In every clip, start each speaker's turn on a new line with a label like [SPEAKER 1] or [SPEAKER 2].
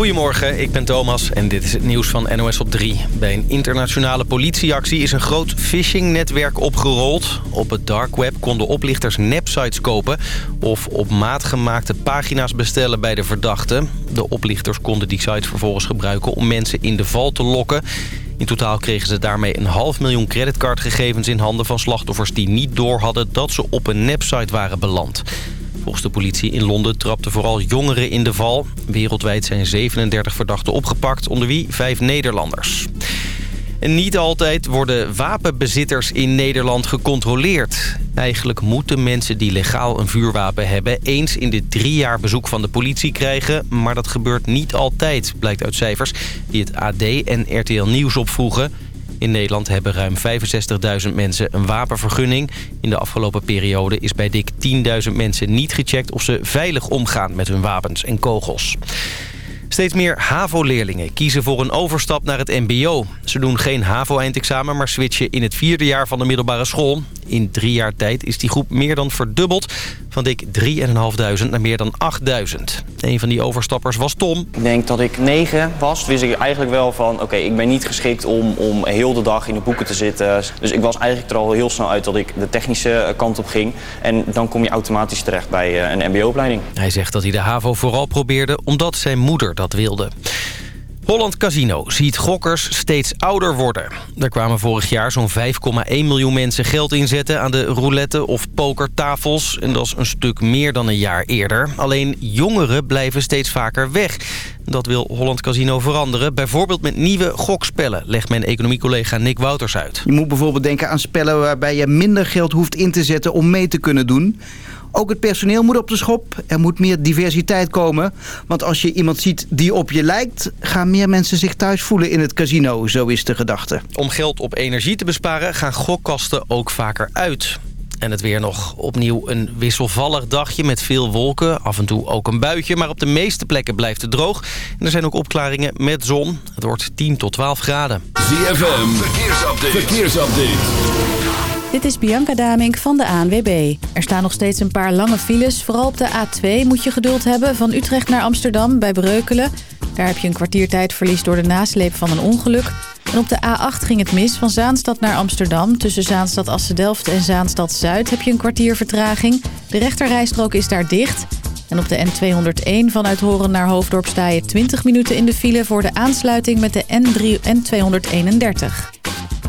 [SPEAKER 1] Goedemorgen, ik ben Thomas en dit is het nieuws van NOS op 3. Bij een internationale politieactie is een groot phishing-netwerk opgerold. Op het dark web konden oplichters nepsites kopen... of op maat gemaakte pagina's bestellen bij de verdachten. De oplichters konden die sites vervolgens gebruiken om mensen in de val te lokken. In totaal kregen ze daarmee een half miljoen creditcardgegevens in handen van slachtoffers... die niet door hadden dat ze op een nepsite waren beland. Volgens de politie in Londen trapten vooral jongeren in de val. Wereldwijd zijn 37 verdachten opgepakt, onder wie vijf Nederlanders. En niet altijd worden wapenbezitters in Nederland gecontroleerd. Eigenlijk moeten mensen die legaal een vuurwapen hebben... eens in de drie jaar bezoek van de politie krijgen. Maar dat gebeurt niet altijd, blijkt uit cijfers... die het AD en RTL Nieuws opvroegen... In Nederland hebben ruim 65.000 mensen een wapenvergunning. In de afgelopen periode is bij dik 10.000 mensen niet gecheckt... of ze veilig omgaan met hun wapens en kogels. Steeds meer HAVO-leerlingen kiezen voor een overstap naar het mbo. Ze doen geen HAVO-eindexamen, maar switchen in het vierde jaar van de middelbare school. In drie jaar tijd is die groep meer dan verdubbeld. Van dik 3.500 naar meer dan 8.000. Een van die overstappers was Tom.
[SPEAKER 2] Ik denk dat ik negen was. wist ik eigenlijk wel van... oké, ik ben niet geschikt om, om heel de dag in de boeken te zitten. Dus ik was eigenlijk er al heel snel uit dat ik de technische kant op ging. En dan kom je automatisch terecht bij eh, een mbo-opleiding.
[SPEAKER 1] Hij zegt dat hij de HAVO vooral probeerde omdat zijn moeder dat wilde. Holland Casino ziet gokkers steeds ouder worden. Er kwamen vorig jaar zo'n 5,1 miljoen mensen geld inzetten... aan de roulette of pokertafels. En dat is een stuk meer dan een jaar eerder. Alleen jongeren blijven steeds vaker weg. Dat wil Holland Casino veranderen. Bijvoorbeeld met nieuwe gokspellen, legt mijn economiecollega Nick Wouters uit.
[SPEAKER 3] Je moet bijvoorbeeld denken aan spellen waarbij je minder geld hoeft in te zetten om mee te kunnen doen... Ook het personeel moet op de schop. Er moet meer diversiteit komen. Want als je iemand ziet die op je lijkt... gaan meer mensen zich thuis voelen in het casino. Zo is de gedachte.
[SPEAKER 1] Om geld op energie te besparen gaan gokkasten ook vaker uit. En het weer nog opnieuw een wisselvallig dagje met veel wolken. Af en toe ook een buitje, maar op de meeste plekken blijft het droog. En er zijn ook opklaringen met zon. Het wordt 10 tot 12 graden.
[SPEAKER 4] ZFM, verkeersupdate. verkeersupdate.
[SPEAKER 5] Dit is Bianca Damink van de ANWB. Er staan nog steeds een paar lange files. Vooral op de A2 moet je geduld hebben van Utrecht naar Amsterdam bij Breukelen. Daar heb je een kwartiertijdverlies door de nasleep van een ongeluk. En op de A8 ging het mis van Zaanstad naar Amsterdam. Tussen Zaanstad Assendelft en Zaanstad Zuid heb je een kwartier vertraging. De rechterrijstrook is daar dicht. En op de N201 vanuit Horen naar Hoofddorp sta je 20 minuten in de file... voor de aansluiting met de N3 N231.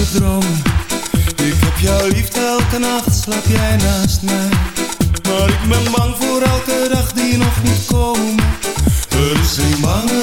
[SPEAKER 6] Ik heb jou liefde elke nacht, slaap jij naast mij. Maar ik ben bang voor elke dag die nog niet komen. Er is een bange